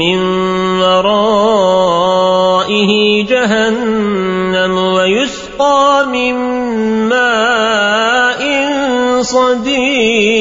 من ورائه جهنم ويسقى من ماء صديق